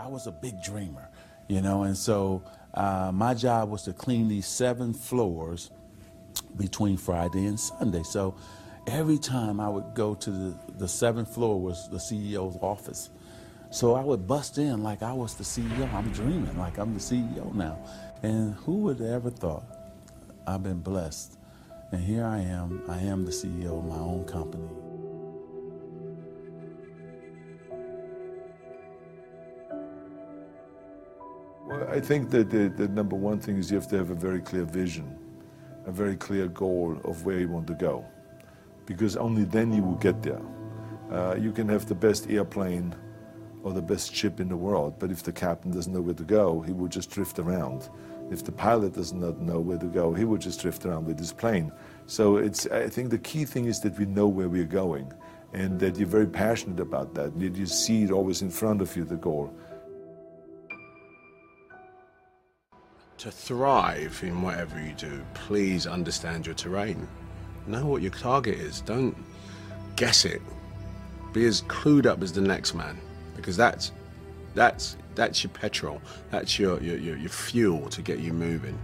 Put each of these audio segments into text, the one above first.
I was a big dreamer, you know, and so uh, my job was to clean these seven floors between Friday and Sunday. So every time I would go to the, the seventh floor was the CEO's office. So I would bust in like I was the CEO. I'm dreaming like I'm the CEO now. And who would ever thought I've been blessed? And here I am. I am the CEO of my own company. I think that the, the number one thing is you have to have a very clear vision, a very clear goal of where you want to go, because only then you will get there. Uh, you can have the best airplane or the best ship in the world, but if the captain doesn't know where to go, he will just drift around. If the pilot does not know where to go, he will just drift around with his plane. So it's, I think the key thing is that we know where we're going and that you're very passionate about that, that you see it always in front of you, the goal. To thrive in whatever you do, please understand your terrain. Know what your target is. Don't guess it. Be as clued up as the next man, because that's that's that's your petrol. That's your your, your, your fuel to get you moving.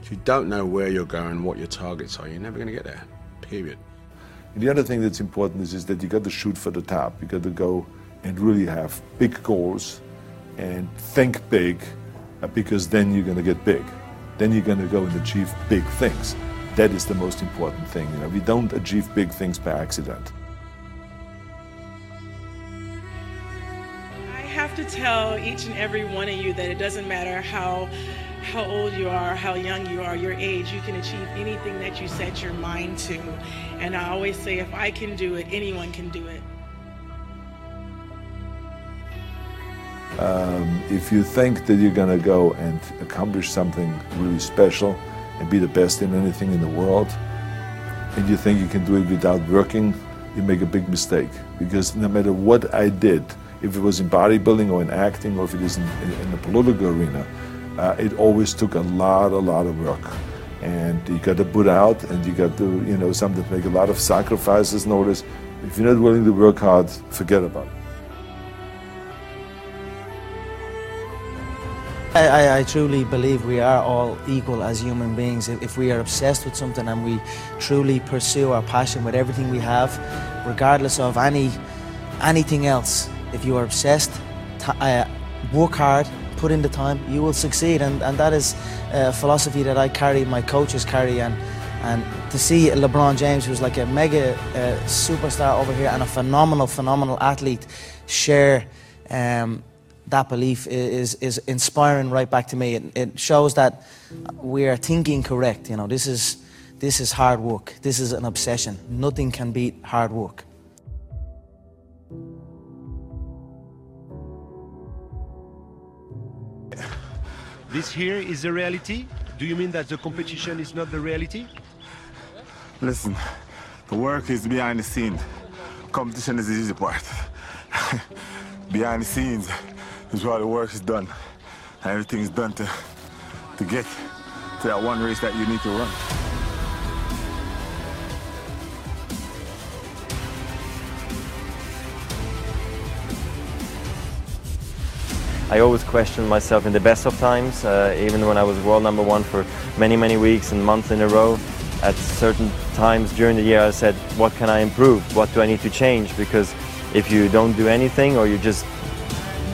If you don't know where you're going, what your targets are, you're never going to get there. Period. And the other thing that's important is, is that you got to shoot for the top. You got to go and really have big goals and think big Uh, because then you're going to get big. Then you're going to go and achieve big things. That is the most important thing. You know, we don't achieve big things by accident. I have to tell each and every one of you that it doesn't matter how how old you are, how young you are, your age, you can achieve anything that you set your mind to. And I always say if I can do it, anyone can do it. Um, if you think that you're going to go and accomplish something really special and be the best in anything in the world, and you think you can do it without working, you make a big mistake. Because no matter what I did, if it was in bodybuilding or in acting or if it is in, in, in the political arena, uh, it always took a lot, a lot of work. And you got to put out and you got to, you know, sometimes make a lot of sacrifices. Notice, if you're not willing to work hard, forget about it. I, I, truly believe we are all equal as human beings. If, we are obsessed with something and we truly pursue our passion with everything we have, regardless of any anything else, if you are obsessed, uh, work hard, put in the time, you will succeed. And, and that is a philosophy that I carry, my coaches carry. And, and to see LeBron James, who's like a mega uh, superstar over here and a phenomenal, phenomenal athlete, share. Um, that belief is, is inspiring right back to me. It, it shows that we are thinking correct. You know, this is, this is hard work. This is an obsession. Nothing can beat hard work. This here is the reality? Do you mean that the competition is not the reality? Listen, the work is behind the scenes. Competition is the easy part. behind the scenes, is where the work is done. And everything is done to, to get to that one race that you need to run. I always questioned myself in the best of times, uh, even when I was world number one for many, many weeks and months in a row. At certain times during the year, I said, what can I improve? What do I need to change? Because if you don't do anything or you just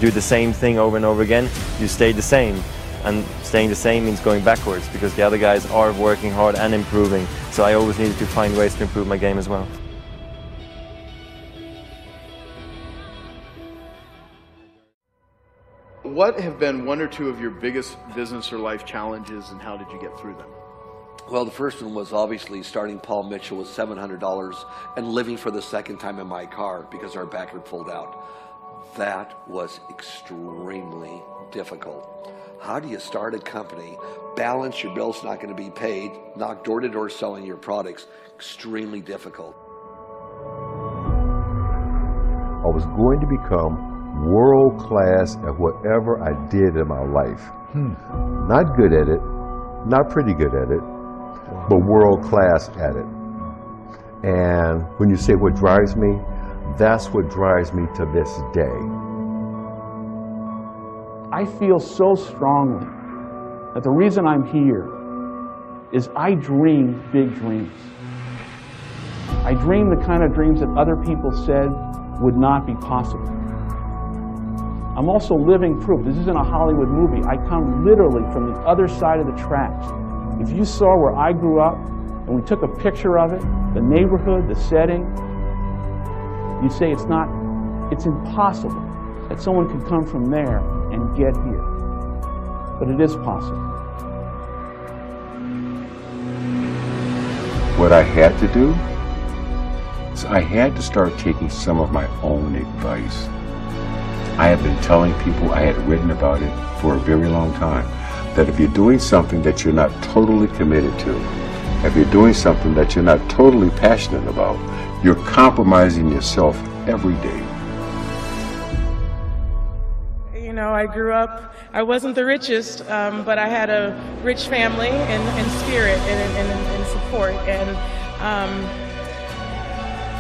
do the same thing over and over again, you stay the same. And staying the same means going backwards because the other guys are working hard and improving. So I always needed to find ways to improve my game as well. What have been one or two of your biggest business or life challenges and how did you get through them? Well, the first one was obviously starting Paul Mitchell with $700 and living for the second time in my car because our back had pulled out. That was extremely difficult. How do you start a company, balance your bills not going to be paid, knock door to door selling your products? Extremely difficult. I was going to become world class at whatever I did in my life. Hmm. Not good at it, not pretty good at it, but world class at it. And when you say what drives me, that's what drives me to this day. I feel so strongly that the reason I'm here is I dream big dreams. I dream the kind of dreams that other people said would not be possible. I'm also living proof. This isn't a Hollywood movie. I come literally from the other side of the tracks. If you saw where I grew up and we took a picture of it, the neighborhood, the setting, you'd say it's not, it's impossible that someone could come from there and get here. But it is possible. What I had to do is I had to start taking some of my own advice. I have been telling people, I had written about it for a very long time, that if you're doing something that you're not totally committed to, if you're doing something that you're not totally passionate about, you're compromising yourself every day. You know, I grew up, I wasn't the richest, um, but I had a rich family and, in spirit and in, in support. And, um,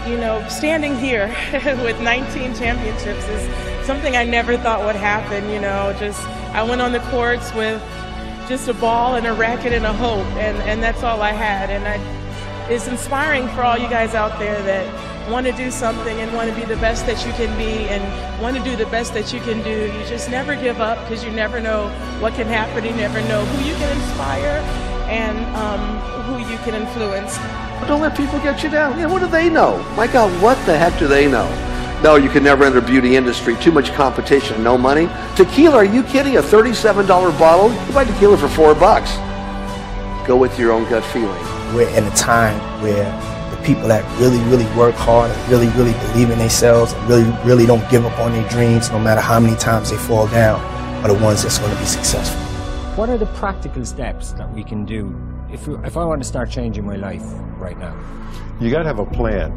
you know, standing here with 19 championships is something I never thought would happen. You know, just I went on the courts with just a ball and a racket and a hope, and, and that's all I had. And I, it's inspiring for all you guys out there that want to do something and want to be the best that you can be and want to do the best that you can do. You just never give up because you never know what can happen. You never know who you can inspire and um, who you can influence. Don't let people get you down. Yeah, what do they know? My God, what the heck do they know? No, you can never enter beauty industry. Too much competition, no money. Tequila, are you kidding? A $37 bottle? You buy tequila for four bucks. Go with your own gut feeling. We're in a time where the people that really, really work hard and really, really believe in themselves and really, really don't give up on their dreams no matter how many times they fall down are the ones that's going to be successful. What are the practical steps that we can do if, we, if I want to start changing my life right now? You got to have a plan.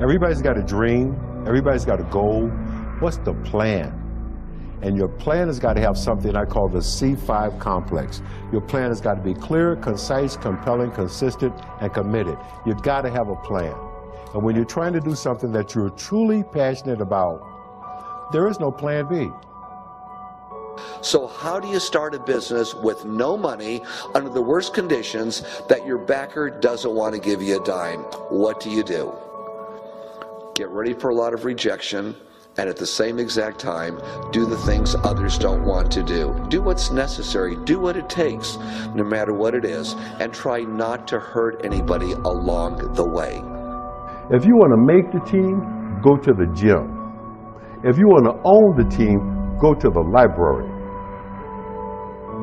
Everybody's got a dream. Everybody's got a goal. What's the plan? And your plan has got to have something I call the C5 complex. Your plan has got to be clear, concise, compelling, consistent, and committed. You've got to have a plan. And when you're trying to do something that you're truly passionate about, there is no plan B. So, how do you start a business with no money under the worst conditions that your backer doesn't want to give you a dime? What do you do? Get ready for a lot of rejection, and at the same exact time, do the things others don't want to do. Do what's necessary, do what it takes, no matter what it is, and try not to hurt anybody along the way. If you want to make the team, go to the gym. If you want to own the team, go to the library.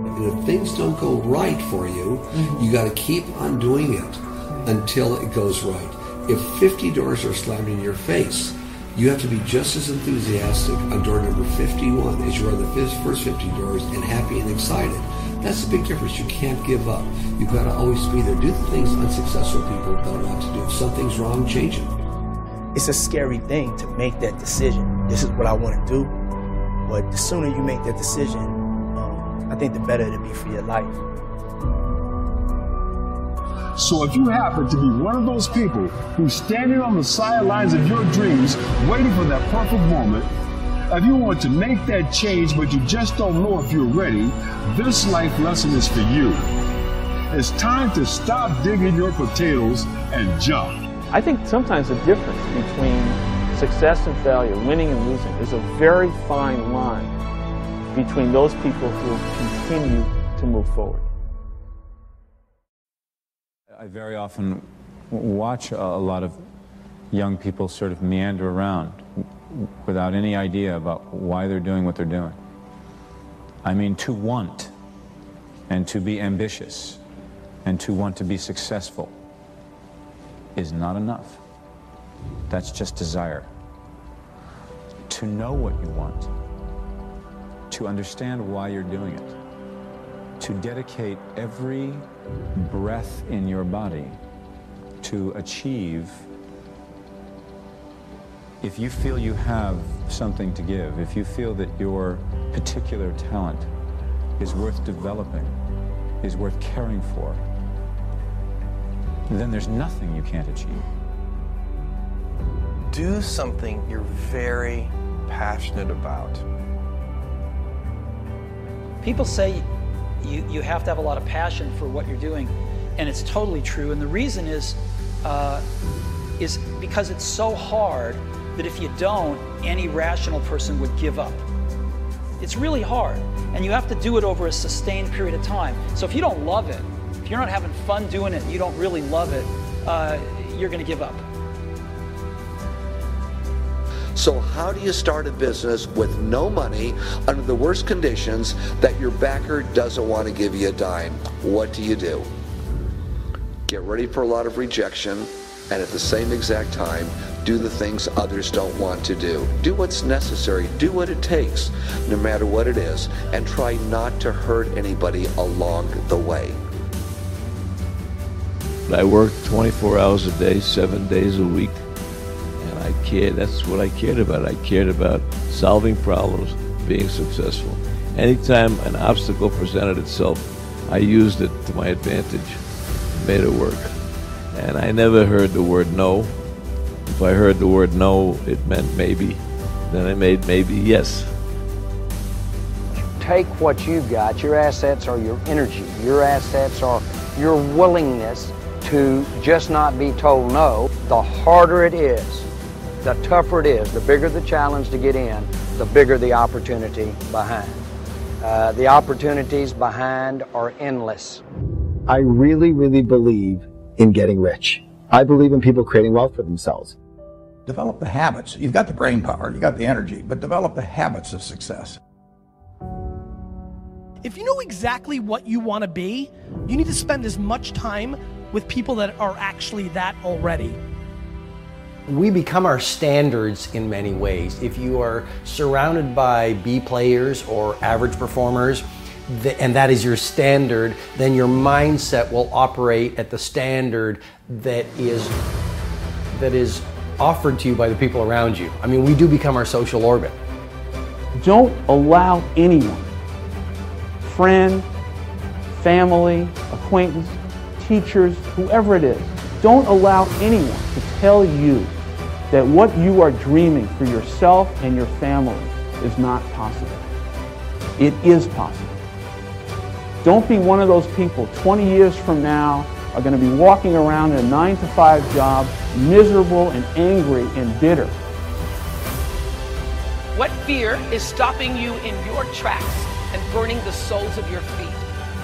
And if things don't go right for you, you got to keep on doing it until it goes right. If 50 doors are slammed in your face, you have to be just as enthusiastic on door number 51 as you are the first 50 doors and happy and excited. That's the big difference. You can't give up. You've got to always be there. Do the things unsuccessful people don't how to do. If something's wrong, change it. It's a scary thing to make that decision. This is what I want to do. But the sooner you make that decision, um, I think the better it'll be for your life. So if you happen to be one of those people who's standing on the sidelines of your dreams, waiting for that perfect moment, if you want to make that change but you just don't know if you're ready, this life lesson is for you. It's time to stop digging your potatoes and jump. I think sometimes the difference between success and failure, winning and losing, is a very fine line between those people who continue to move forward. I very often watch a lot of young people sort of meander around without any idea about why they're doing what they're doing. I mean, to want and to be ambitious and to want to be successful is not enough. That's just desire. To know what you want, to understand why you're doing it, to dedicate every breath in your body to achieve if you feel you have something to give, if you feel that your particular talent is worth developing, is worth caring for, then there's nothing you can't achieve. Do something you're very passionate about. People say you, you have to have a lot of passion for what you're doing, and it's totally true. And the reason is, uh, is because it's so hard that if you don't, any rational person would give up. It's really hard, and you have to do it over a sustained period of time. So if you don't love it, if you're not having fun doing it, you don't really love it, uh, you're going to give up. So, how do you start a business with no money under the worst conditions that your backer doesn't want to give you a dime? What do you do? Get ready for a lot of rejection, and at the same exact time, do the things others don't want to do. Do what's necessary, do what it takes, no matter what it is, and try not to hurt anybody along the way. I worked 24 hours a day, seven days a week. I cared, that's what I cared about. I cared about solving problems, being successful. Anytime an obstacle presented itself, I used it to my advantage, made it work. And I never heard the word no. If I heard the word no, it meant maybe. Then I made maybe yes. Take what you've got. Your assets are your energy. Your assets are your willingness to just not be told no. The harder it is, the tougher it is, the bigger the challenge to get in, the bigger the opportunity behind. Uh, the opportunities behind are endless. I really, really believe in getting rich. I believe in people creating wealth for themselves. Develop the habits. You've got the brain power, you've got the energy, but develop the habits of success. If you know exactly what you want to be, you need to spend as much time with people that are actually that already. We become our standards in many ways. If you are surrounded by B players or average performers, and that is your standard, then your mindset will operate at the standard that is that is offered to you by the people around you. I mean, we do become our social orbit. Don't allow anyone, friend, family, acquaintance, teachers, whoever it is, don't allow anyone to tell you that what you are dreaming for yourself and your family is not possible. It is possible. Don't be one of those people 20 years from now are going to be walking around in a 9 to 5 job, miserable and angry and bitter. What fear is stopping you in your tracks and burning the soles of your feet?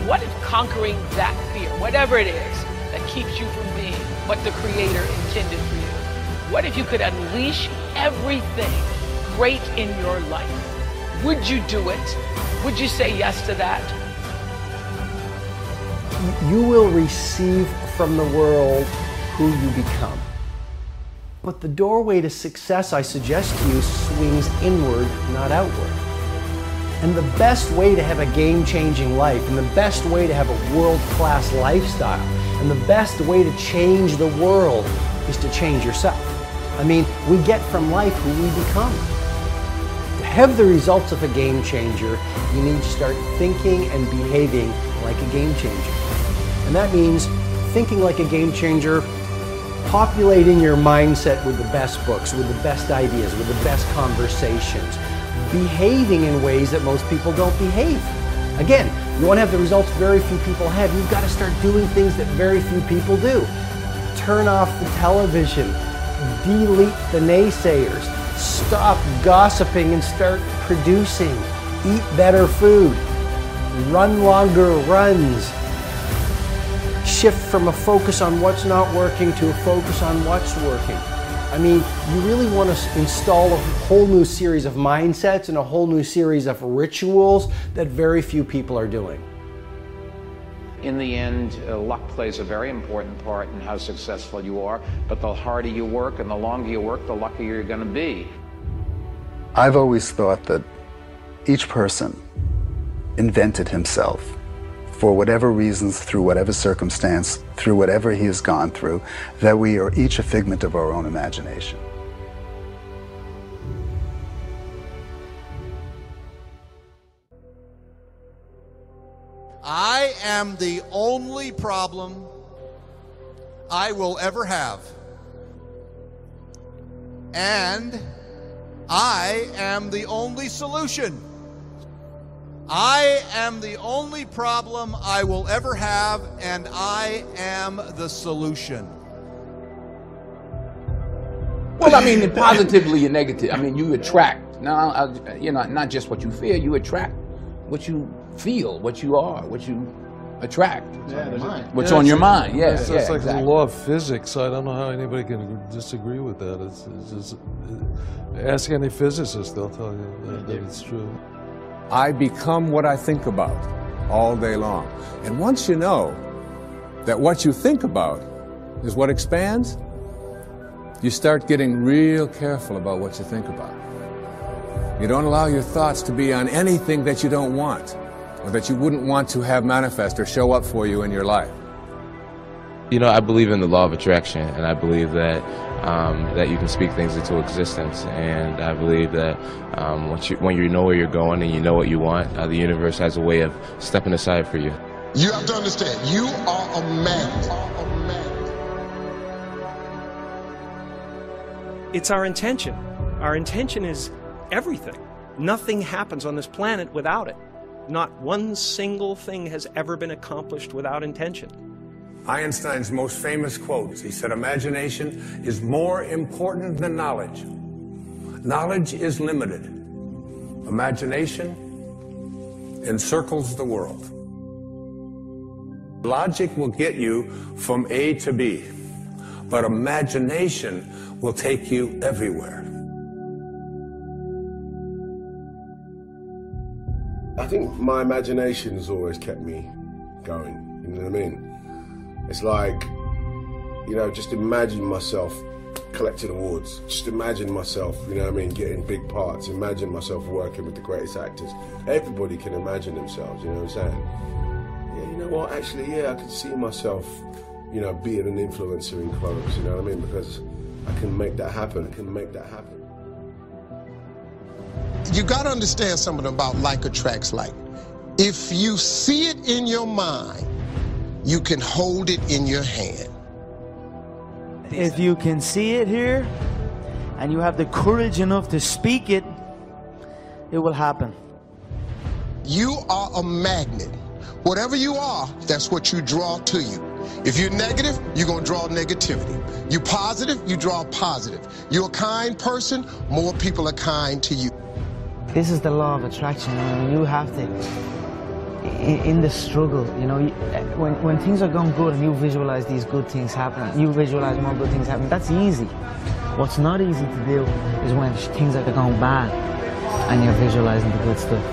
What if conquering that fear, whatever it is that keeps you from being what the Creator intended for you? What if you could unleash everything great in your life? Would you do it? Would you say yes to that? You will receive from the world who you become. But the doorway to success, I suggest to you, swings inward, not outward. And the best way to have a game changing life, and the best way to have a world class lifestyle, and the best way to change the world is to change yourself. I mean, we get from life who we become. To have the results of a game changer, you need to start thinking and behaving like a game changer. And that means thinking like a game changer, populating your mindset with the best books, with the best ideas, with the best conversations, behaving in ways that most people don't behave. Again, you want to have the results very few people have, you've got to start doing things that very few people do. Turn off the television, delete the naysayers, stop gossiping and start producing, eat better food, run longer runs, shift from a focus on what's not working to a focus on what's working. I mean, you really want to install a whole new series of mindsets and a whole new series of rituals that very few people are doing. In the end, uh, luck plays a very important part in how successful you are, but the harder you work and the longer you work, the luckier you're going to be. I've always thought that each person invented himself for whatever reasons, through whatever circumstance, through whatever he has gone through, that we are each a figment of our own imagination. I am the only problem I will ever have. And I am the only solution I am the only problem I will ever have, and I am the solution. Well, I mean, positively and negative. I mean, you attract. Now, uh, you know, not just what you fear. You attract what you feel, what you are, what you attract. Yeah, What's Yeah, on your mind? Yeah, it's, yeah, it's like exactly. the law of physics. I don't know how anybody can disagree with that. It's, it's just uh, ask any physicist; they'll tell you that, that it's true. I become what I think about all day long. And once you know that what you think about is what expands, you start getting real careful about what you think about. You don't allow your thoughts to be on anything that you don't want or that you wouldn't want to have manifest or show up for you in your life. You know, I believe in the law of attraction, and I believe that um, that you can speak things into existence. And I believe that um, once you, when you know where you're going and you know what you want, uh, the universe has a way of stepping aside for you. You have to understand, you are a man. It's our intention. Our intention is everything. Nothing happens on this planet without it. Not one single thing has ever been accomplished without intention. Einstein's most famous quotes. He said, Imagination is more important than knowledge. Knowledge is limited. Imagination encircles the world. Logic will get you from A to B, but imagination will take you everywhere. I think my imagination has always kept me going. You know what I mean? It's like, you know, just imagine myself collecting awards. Just imagine myself, you know I mean, getting big parts. Imagine myself working with the greatest actors. Everybody can imagine themselves, you know what I'm saying? Yeah, you know what? Actually, yeah, I can see myself, you know, being an influencer in clothes, you know what I mean? Because I can make that happen. I can make that happen. You got to understand something about like attracts like. If you see it in your mind, you can hold it in your hand. If you can see it here and you have the courage enough to speak it, it will happen. You are a magnet. Whatever you are, that's what you draw to you. If you're negative, you're going to draw negativity. You're positive, you draw positive. You're a kind person, more people are kind to you. This is the law of attraction. You, have to, in, the struggle, you know, when, when things are going good and you visualize these good things happening, you visualize more good things happening, that's easy. What's not easy to do is when things are going bad and you're visualizing the good stuff.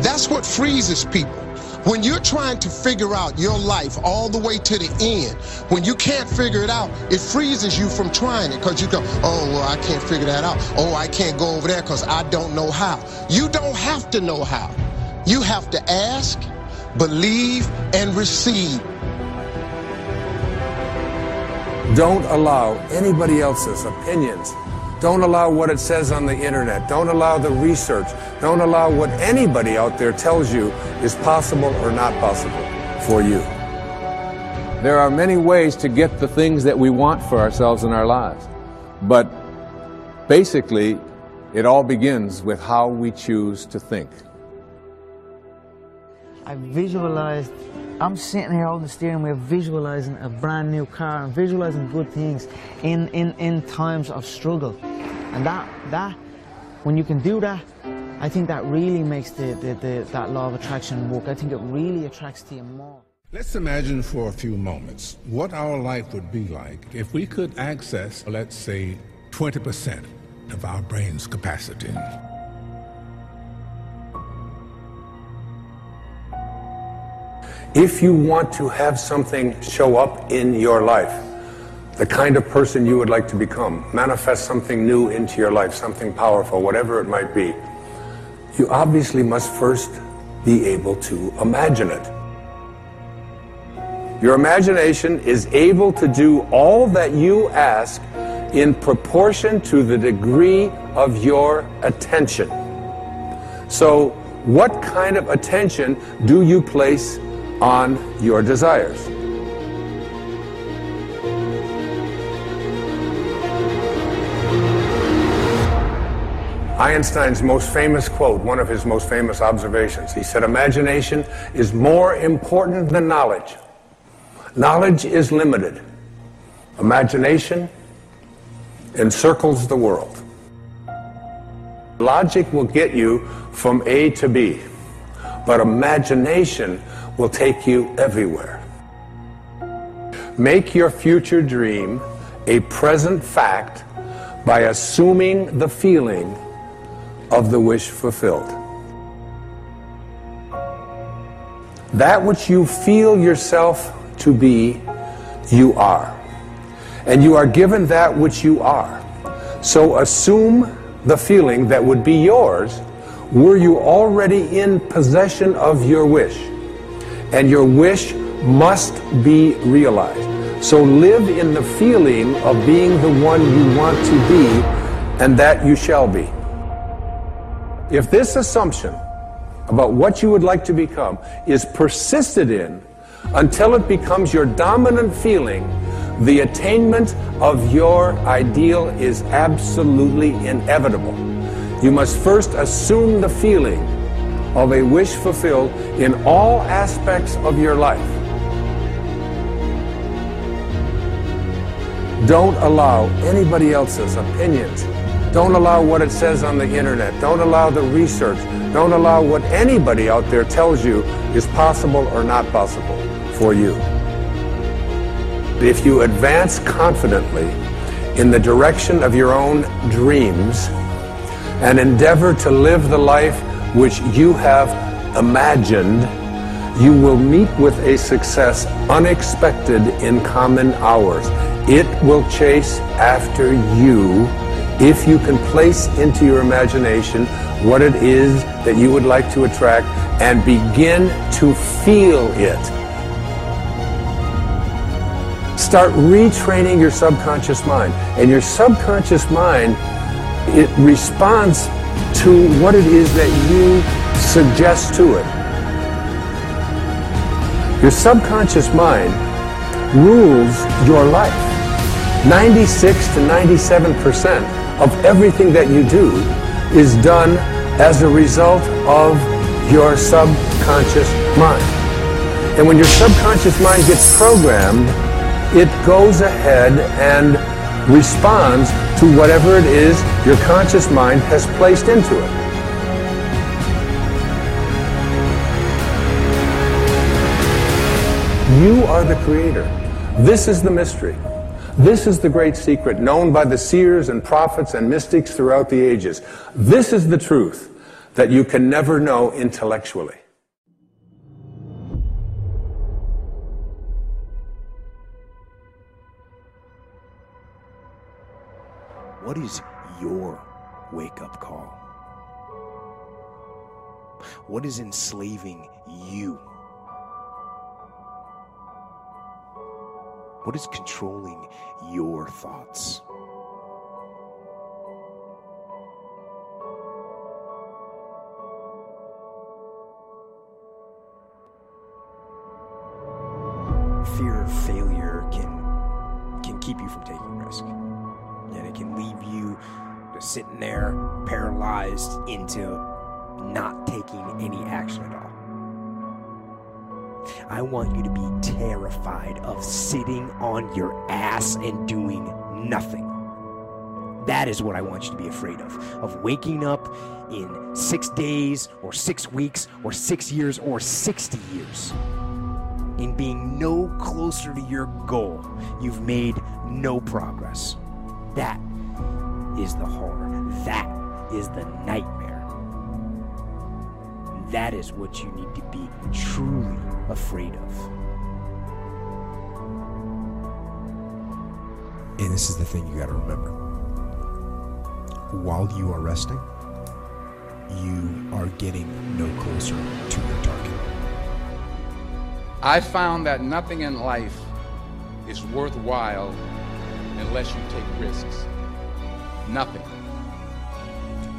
That's what freezes people. When you're trying to figure out your life all the way to the end, when you can't figure it out, it freezes you from trying it because you go, oh, well, I can't figure that out. Oh, I can't go over there because I don't know how. You don't have to know how. You have to ask, believe, and receive. Don't allow anybody else's opinions. Don't allow what it says on the internet. Don't allow the research. Don't allow what anybody out there tells you is possible or not possible for you. There are many ways to get the things that we want for ourselves in our lives. But basically, it all begins with how we choose to think. I visualized, I'm sitting here holding the steering wheel, visualizing a brand new car and visualizing good things in, in, in times of struggle. And that, that, when you can do that, I think that really makes the, the, the, that law of attraction work. I think it really attracts to you more. Let's imagine for a few moments what our life would be like if we could access, let's say, 20% of our brain's capacity. If you want to have something show up in your life, the kind of person you would like to become, manifest something new into your life, something powerful, whatever it might be, you obviously must first be able to imagine it. Your imagination is able to do all that you ask in proportion to the degree of your attention. So, what kind of attention do you place on your desires? Einstein's most famous quote, one of his most famous observations. He said, Imagination is more important than knowledge. Knowledge is limited. Imagination encircles the world. Logic will get you from A to B, but imagination will take you everywhere. Make your future dream a present fact by assuming the feeling of the wish fulfilled. That which you feel yourself to be, you are. And you are given that which you are. So assume the feeling that would be yours were you already in possession of your wish. And your wish must be realized. So live in the feeling of being the one you want to be, and that you shall be. If this assumption about what you would like to become is persisted in until it becomes your dominant feeling, the attainment of your ideal is absolutely inevitable. You must first assume the feeling of a wish fulfilled in all aspects of your life. Don't allow anybody else's opinions. Don't allow what it says on the internet. Don't allow the research. Don't allow what anybody out there tells you is possible or not possible for you. If you advance confidently in the direction of your own dreams and endeavor to live the life which you have imagined, you will meet with a success unexpected in common hours. It will chase after you if you can place into your imagination what it is that you would like to attract and begin to feel it. Start retraining your subconscious mind. And your subconscious mind, it responds to what it is that you suggest to it. Your subconscious mind rules your life. 96 to 97% of everything that you do is done as a result of your subconscious mind. And when your subconscious mind gets programmed, it goes ahead and responds to whatever it is your conscious mind has placed into it. You are the creator. This is the mystery. This is the great secret known by the seers and prophets and mystics throughout the ages. This is the truth that you can never know intellectually. What is your wake up call? What is enslaving you? What is controlling your thoughts? Fear of failure can can keep you from taking risk. And it can leave you just sitting there paralyzed into not taking any action at all. I want you to be terrified of sitting on your ass and doing nothing. That is what I want you to be afraid of. Of waking up in six days, or six weeks, or six years, or 60 years, and being no closer to your goal. You've made no progress. That is the horror. That is the nightmare. That is what you need to be truly afraid of. And this is the thing you got to remember. While you are resting, you are getting no closer to your target. I found that nothing in life is worthwhile unless you take risks. Nothing.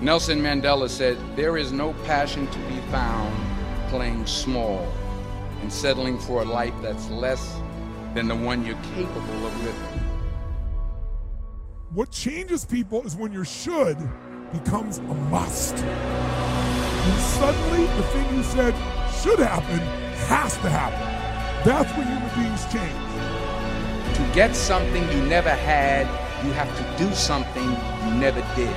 Nelson Mandela said, There is no passion to be found playing small and settling for a life that's less than the one you're capable of living. What changes people is when your should becomes a must. And suddenly, the thing you said should happen has to happen. That's when human beings change. To get something you never had, you have to do something you never did.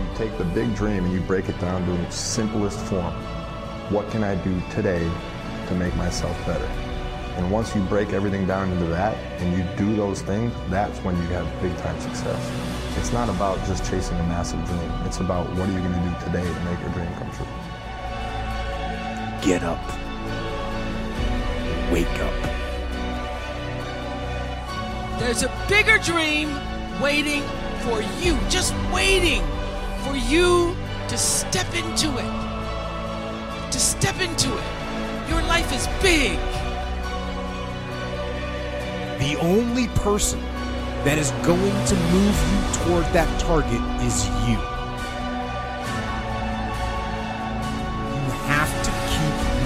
You take the big dream and you break it down to its simplest form. What can I do today to make myself better? And once you break everything down into that and you do those things, that's when you have big time success. It's not about just chasing a massive dream. It's about what are you going to do today to make your dream come true. Get up. Wake up. There's a bigger dream waiting for you, just waiting for you to step into it. To step into it. Your life is big. The only person that is going to move you toward that target is you. You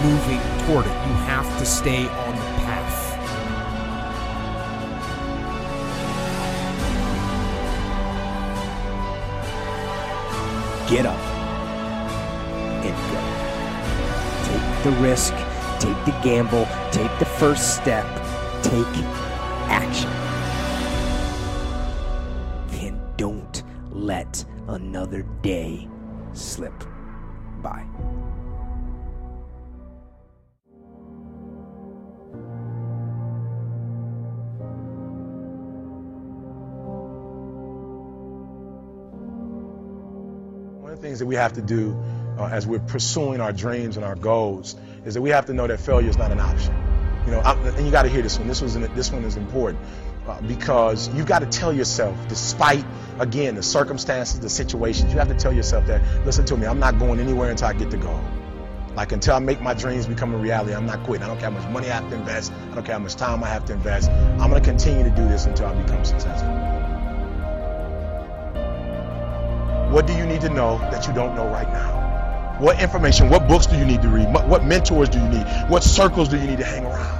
moving toward it. You have to stay on the path. Get up and go. Take the risk, take the gamble, take the first step, take action. And don't let another day slip by. Things that we have to do uh, as we're pursuing our dreams and our goals is that we have to know that failure is not an option. You know, I'm, and you got to hear this one. This was an, this one is important uh, because you've got to tell yourself, despite again the circumstances, the situations, you have to tell yourself that. Listen to me, I'm not going anywhere until I get the goal. Like until I make my dreams become a reality, I'm not quitting. I don't care how much money I have to invest. I don't care how much time I have to invest. I'm going to continue to do this until I become successful. What do you need to know that you don't know right now? What information, what books do you need to read? What mentors do you need? What circles do you need to hang around?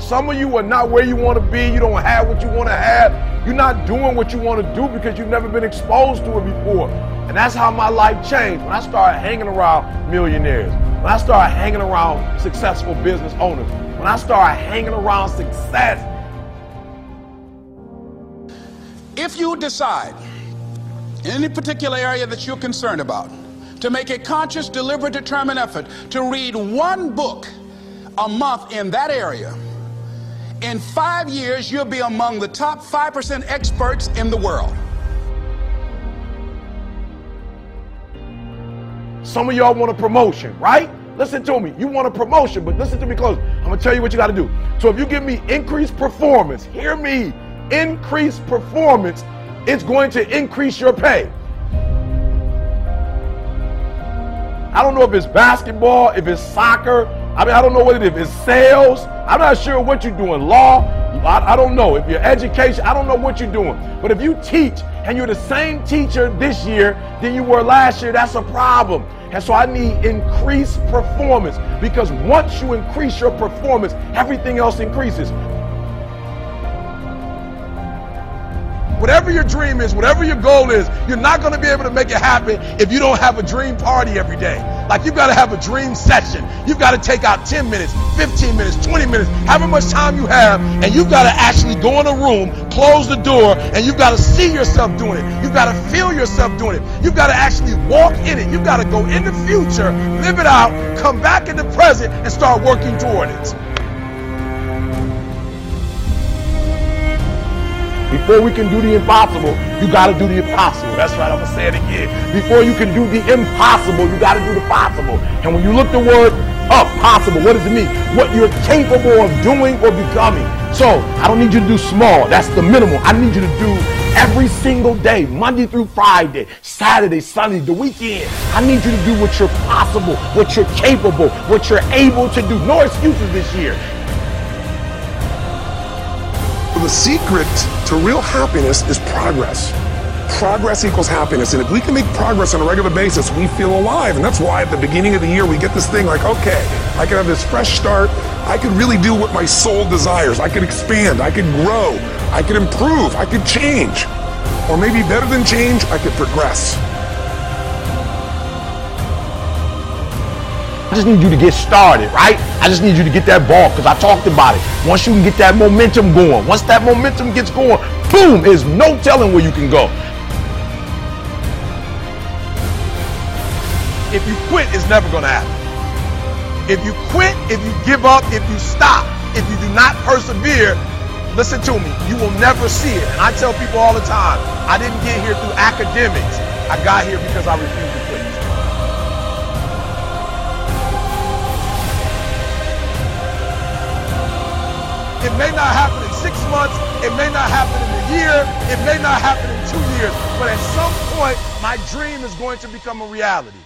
Some of you are not where you want to be. You don't have what you want to have. You're not doing what you want to do because you've never been exposed to it before. And that's how my life changed when I started hanging around millionaires, when I started hanging around successful business owners, when I started hanging around success. If you decide in any particular area that you're concerned about to make a conscious, deliberate, determined effort to read one book a month in that area, in five years, you'll be among the top 5% experts in the world. Some of y'all want a promotion, right? Listen to me. You want a promotion, but listen to me close. I'm going to tell you what you got to do. So if you give me increased performance, hear me, increased performance, it's going to increase your pay. I don't know if it's basketball, if it's soccer. I mean, I don't know what it is. If it's sales. I'm not sure what you're doing. Law. I, I don't know. If you're education, I don't know what you're doing. But if you teach and you're the same teacher this year than you were last year, that's a problem. And so I need increased performance because once you increase your performance, everything else increases. Whatever your dream is, whatever your goal is, you're not going to be able to make it happen if you don't have a dream party every day. Like you've got to have a dream session. You've got to take out 10 minutes, 15 minutes, 20 minutes, however much time you have, and you've got to actually go in a room, close the door, and you've got to see yourself doing it. You've got to feel yourself doing it. You've got to actually walk in it. You've got to go in the future, live it out, come back in the present, and start working toward it. Before we can do the impossible, you got to do the impossible. That's right, I'm going to say it again. Before you can do the impossible, you got to do the possible. And when you look the word up, possible, what does it mean? What you're capable of doing or becoming. So I don't need you to do small. That's the minimal. I need you to do every single day, Monday through Friday, Saturday, Sunday, the weekend. I need you to do what you're possible, what you're capable, what you're able to do. No excuses this year. The secret to real happiness is progress. Progress equals happiness. And if we can make progress on a regular basis, we feel alive. And that's why at the beginning of the year, we get this thing like, okay, I can have this fresh start. I can really do what my soul desires. I can expand. I can grow. I can improve. I can change. Or maybe better than change, I could progress. I just need you to get started, right? I just need you to get that ball because I talked about it. Once you can get that momentum going, once that momentum gets going, boom, there's no telling where you can go. If you quit, it's never going to happen. If you quit, if you give up, if you stop, if you do not persevere, listen to me, you will never see it. And I tell people all the time, I didn't get here through academics. I got here because I refused may not happen in six months. It may not happen in a year. It may not happen in two years. But at some point, my dream is going to become a reality.